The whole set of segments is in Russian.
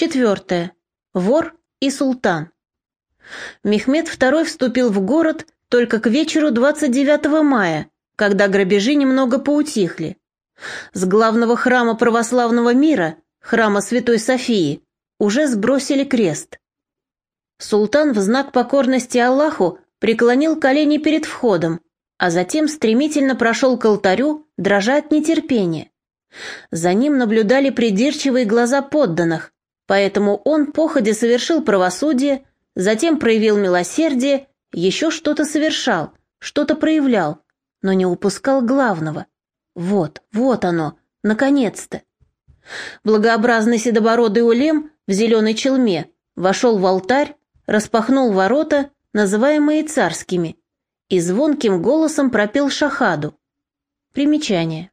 Четвертое. Вор и султан. Мехмед II вступил в город только к вечеру 29 мая, когда грабежи немного поутихли. С главного храма православного мира, храма Святой Софии, уже сбросили крест. Султан в знак покорности Аллаху преклонил колени перед входом, а затем стремительно прошел к алтарю, дрожа от нетерпения. За ним наблюдали придирчивые глаза подданных, поэтому он походе совершил правосудие, затем проявил милосердие, еще что-то совершал, что-то проявлял, но не упускал главного. Вот, вот оно, наконец-то. Благообразный седобородый улем в зеленой челме вошел в алтарь, распахнул ворота, называемые царскими, и звонким голосом пропел шахаду. Примечание.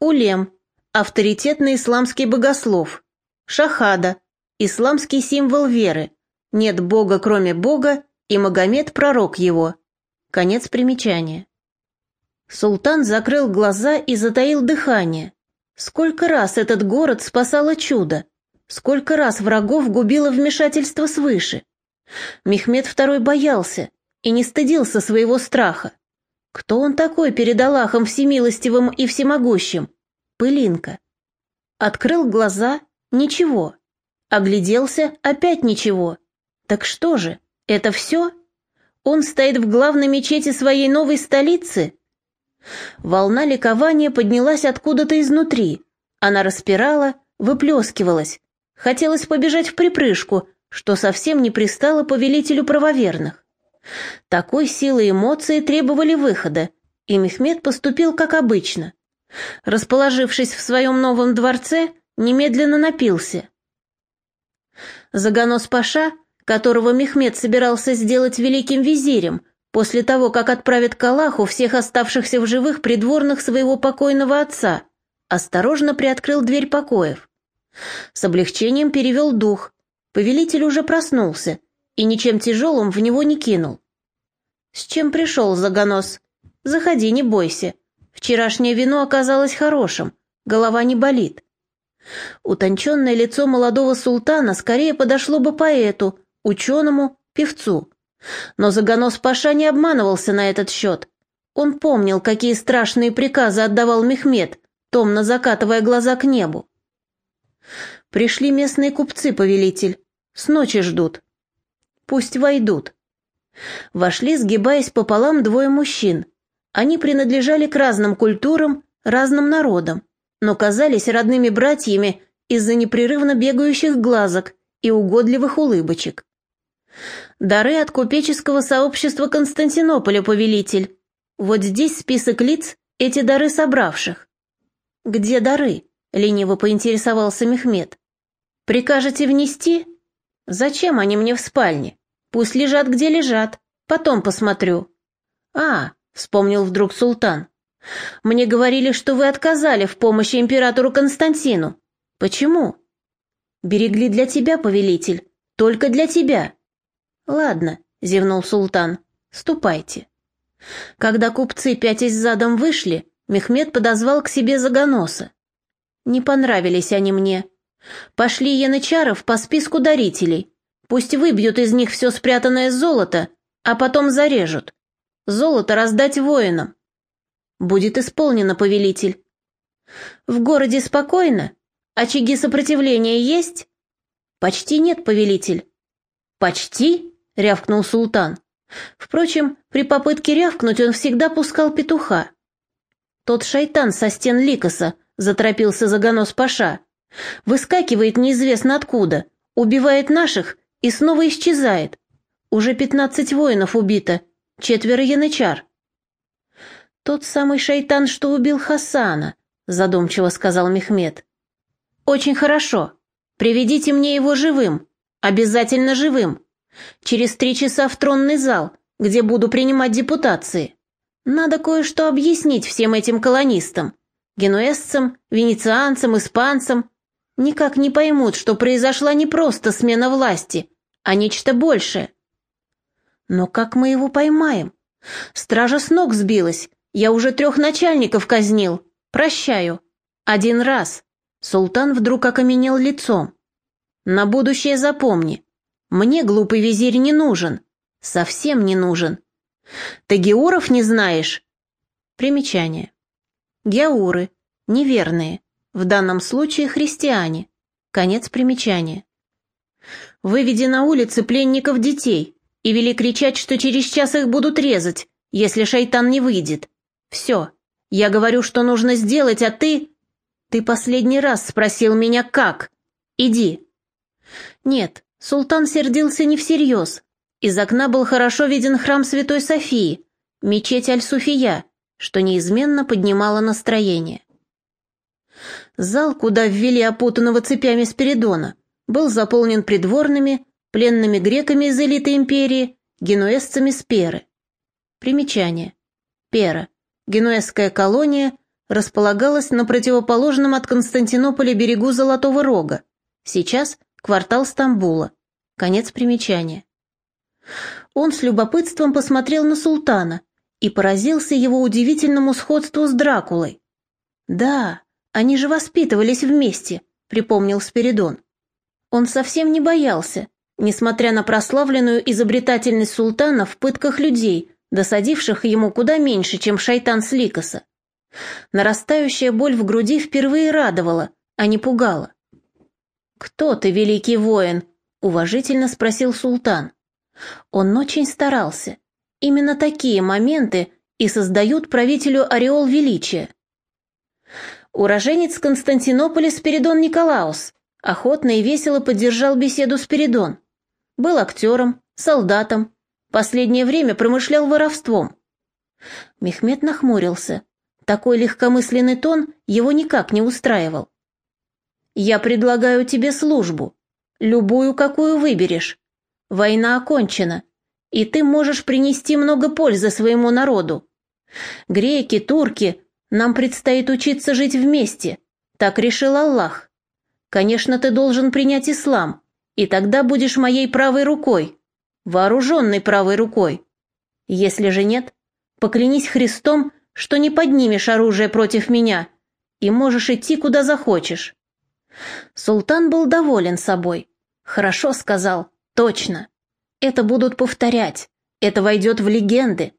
Улем – авторитетный исламский богослов. Шахада – исламский символ веры. Нет Бога, кроме Бога, и Магомед – пророк его. Конец примечания. Султан закрыл глаза и затаил дыхание. Сколько раз этот город спасало чудо, сколько раз врагов губило вмешательство свыше. Мехмед II боялся и не стыдился своего страха. Кто он такой перед Аллахом всемилостивым и всемогущим? Пылинка. Открыл глаза — ничего. Огляделся — опять ничего. Так что же, это все? Он стоит в главной мечети своей новой столицы? Волна ликования поднялась откуда-то изнутри. Она распирала, выплескивалась. Хотелось побежать в припрыжку, что совсем не пристало повелителю правоверных. Такой силы эмоции требовали выхода, и Мехмед поступил как обычно. Расположившись в своем новом дворце, немедленно напился. Заганос Паша, которого Мехмед собирался сделать великим визирем, после того, как отправит к Аллаху всех оставшихся в живых придворных своего покойного отца, осторожно приоткрыл дверь покоев. С облегчением перевел дух. Повелитель уже проснулся и ничем тяжелым в него не кинул. «С чем пришел, Заганос? Заходи, не бойся. Вчерашнее вино оказалось хорошим, голова не болит». Утонченное лицо молодого султана скорее подошло бы поэту, ученому, певцу. Но Заганос Паша не обманывался на этот счет. Он помнил, какие страшные приказы отдавал Мехмед, томно закатывая глаза к небу. «Пришли местные купцы, повелитель. С ночи ждут. Пусть войдут». Вошли, сгибаясь пополам, двое мужчин. Они принадлежали к разным культурам, разным народам, но казались родными братьями из-за непрерывно бегающих глазок и угодливых улыбочек. Дары от купеческого сообщества Константинополя, повелитель. Вот здесь список лиц, эти дары собравших. Где дары? Лениво поинтересовался Мехмед. Прикажете внести? Зачем они мне в спальне? Пусть лежат, где лежат. Потом посмотрю. А, вспомнил вдруг султан. Мне говорили, что вы отказали в помощи императору Константину. Почему? Берегли для тебя, повелитель, только для тебя. «Ладно», — зевнул султан, — «ступайте». Когда купцы пятясь задом вышли, Мехмед подозвал к себе Загоноса. Не понравились они мне. Пошли янычаров по списку дарителей. Пусть выбьют из них все спрятанное золото, а потом зарежут. Золото раздать воинам. Будет исполнено, повелитель. В городе спокойно? Очаги сопротивления есть? Почти нет, повелитель. Почти? рявкнул султан. Впрочем, при попытке рявкнуть он всегда пускал петуха. Тот шайтан со стен Ликоса, заторопился Заганос Паша. Выскакивает неизвестно откуда, убивает наших и снова исчезает. Уже пятнадцать воинов убито, четверо янычар. Тот самый шайтан, что убил Хасана, задумчиво сказал Мехмед. Очень хорошо. Приведите мне его живым, обязательно живым. Через три часа в тронный зал, где буду принимать депутации. Надо кое-что объяснить всем этим колонистам, генуэзцам, венецианцам, испанцам. Никак не поймут, что произошла не просто смена власти, а нечто большее. Но как мы его поймаем? Стража с ног сбилась, я уже трех начальников казнил. Прощаю. Один раз. Султан вдруг окаменел лицом. На будущее запомни. Мне глупый визирь не нужен. Совсем не нужен. Ты геуров не знаешь? Примечание. Геуры. Неверные. В данном случае христиане. Конец примечания. Выведи на улицы пленников детей и вели кричать, что через час их будут резать, если шайтан не выйдет. Все. Я говорю, что нужно сделать, а ты... Ты последний раз спросил меня, как. Иди. Нет, султан сердился не всерьез. Из окна был хорошо виден храм Святой Софии, мечеть Аль-Суфия, что неизменно поднимало настроение. Зал, куда ввели опутанного цепями Спиридона, был заполнен придворными, пленными греками из элиты империи, генуэзцами с Перы. Примечание. Пера. Генуэзская колония располагалась на противоположном от Константинополя берегу Золотого Рога. Сейчас квартал Стамбула. Конец примечания. Он с любопытством посмотрел на султана и поразился его удивительному сходству с Дракулой. «Да, они же воспитывались вместе», — припомнил Спиридон. Он совсем не боялся, несмотря на прославленную изобретательность султана в пытках людей, досадивших ему куда меньше, чем шайтан с Ликоса. Нарастающая боль в груди впервые радовала, а не пугала. «Кто ты, великий воин?» — уважительно спросил султан. Он очень старался. Именно такие моменты и создают правителю ореол величия. Уроженец Константинополя Спиридон Николаус охотно и весело поддержал беседу Спиридон. Был актером, солдатом, последнее время промышлял воровством. Мехмед нахмурился. Такой легкомысленный тон его никак не устраивал. «Я предлагаю тебе службу, любую, какую выберешь. Война окончена, и ты можешь принести много пользы своему народу. Греки, турки, нам предстоит учиться жить вместе, так решил Аллах. Конечно, ты должен принять ислам, и тогда будешь моей правой рукой, вооруженной правой рукой. Если же нет, поклянись Христом, что не поднимешь оружие против меня и можешь идти куда захочешь. Султан был доволен собой. Хорошо сказал, точно. Это будут повторять, это войдет в легенды.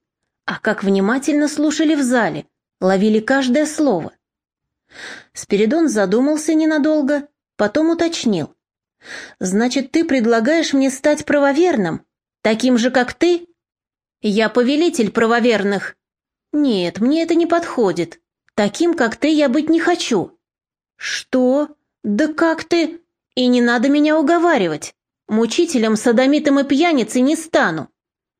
А как внимательно слушали в зале, ловили каждое слово. Спиридон задумался ненадолго, потом уточнил. «Значит, ты предлагаешь мне стать правоверным, таким же, как ты?» «Я повелитель правоверных», «Нет, мне это не подходит. Таким, как ты, я быть не хочу». «Что? Да как ты? И не надо меня уговаривать. Мучителем, садомитом и пьяницей не стану».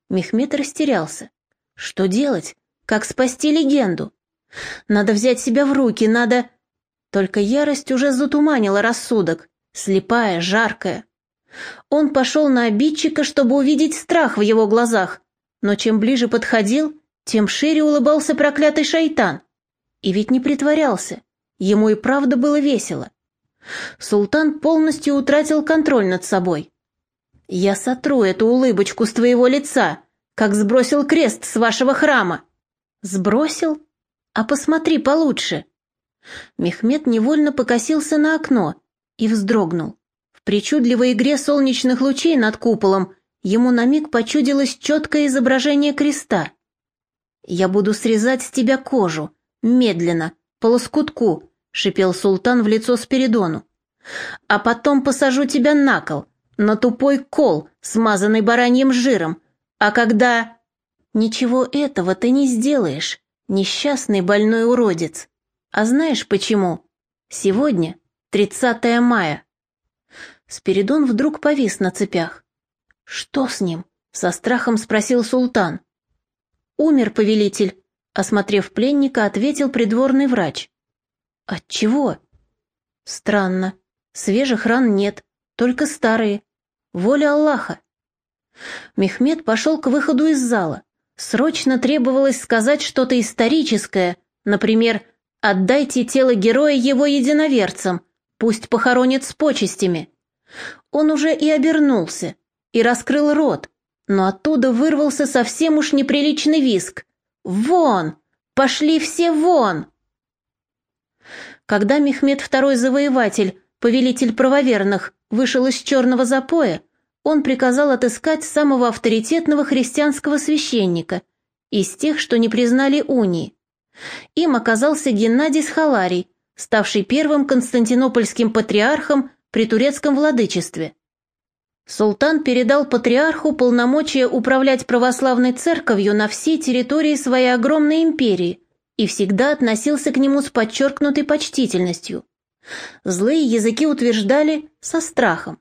Мехмед растерялся. «Что делать? Как спасти легенду? Надо взять себя в руки, надо...» Только ярость уже затуманила рассудок, слепая, жаркая. Он пошел на обидчика, чтобы увидеть страх в его глазах, но чем ближе подходил, тем шире улыбался проклятый шайтан. И ведь не притворялся, ему и правда было весело. Султан полностью утратил контроль над собой. «Я сотру эту улыбочку с твоего лица, как сбросил крест с вашего храма». «Сбросил? А посмотри получше». Мехмед невольно покосился на окно и вздрогнул. В причудливой игре солнечных лучей над куполом ему на миг почудилось четкое изображение креста. «Я буду срезать с тебя кожу, медленно, по лоскутку», — шипел султан в лицо Спиридону. «А потом посажу тебя на кол, на тупой кол, смазанный бараньим жиром. А когда...» «Ничего этого ты не сделаешь, несчастный больной уродец. А знаешь почему? Сегодня 30 мая». Спиридон вдруг повис на цепях. «Что с ним?» — со страхом спросил султан. «Умер повелитель», — осмотрев пленника, ответил придворный врач. «От чего?» «Странно. Свежих ран нет, только старые. Воля Аллаха». Мехмед пошел к выходу из зала. Срочно требовалось сказать что-то историческое, например, «Отдайте тело героя его единоверцам, пусть похоронят с почестями». Он уже и обернулся, и раскрыл рот, но оттуда вырвался совсем уж неприличный виск. «Вон! Пошли все вон!» Когда Мехмед II Завоеватель повелитель правоверных, вышел из черного запоя, он приказал отыскать самого авторитетного христианского священника из тех, что не признали унии. Им оказался Геннадий Схаларий, ставший первым константинопольским патриархом при турецком владычестве. Султан передал патриарху полномочия управлять православной церковью на всей территории своей огромной империи и всегда относился к нему с подчеркнутой почтительностью. Злые языки утверждали со страхом.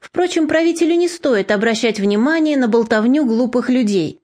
Впрочем, правителю не стоит обращать внимание на болтовню глупых людей.